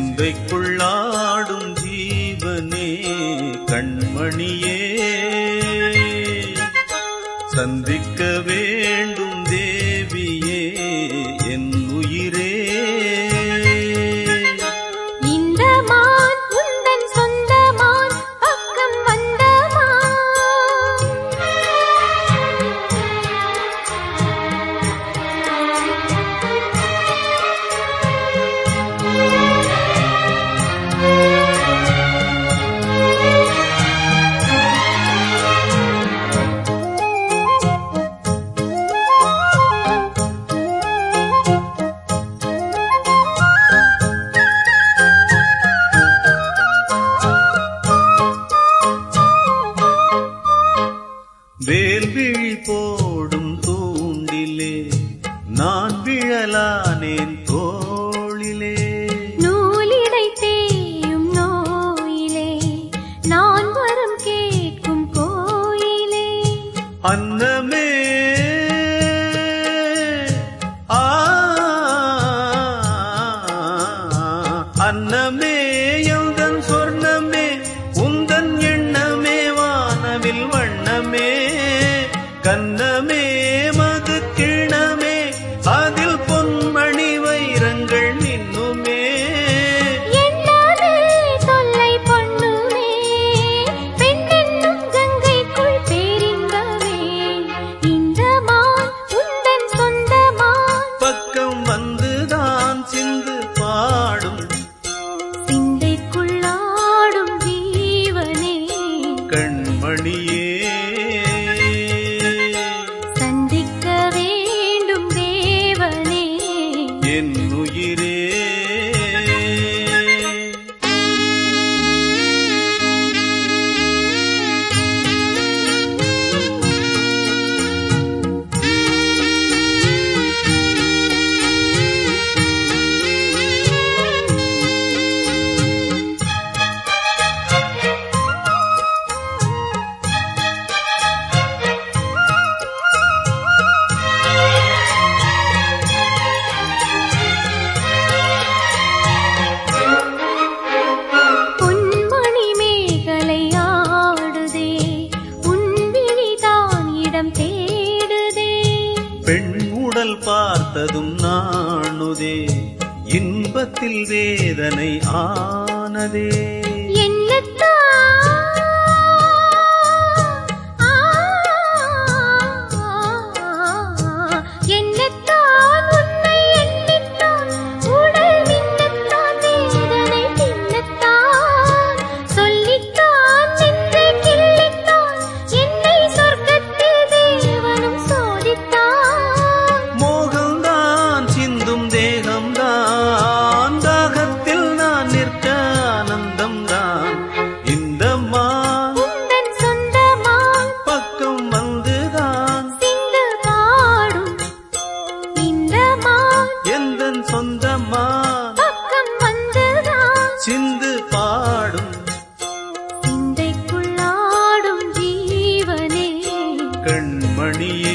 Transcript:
சிந்தைக்குள்ளாடும் ஜீவனே கண்மணியே. சந்திக்க வேண்டும் தே Bell, bell, poll. பார்த்ததும் நாணுதே. இன்பத்தில் வேதனை ஆனதே. என் அம்மா பக்கம் வந்ததா சிந்து பாடும் சிந்தைக்குள்ளாடும் ஜீவனே கண்மணியே.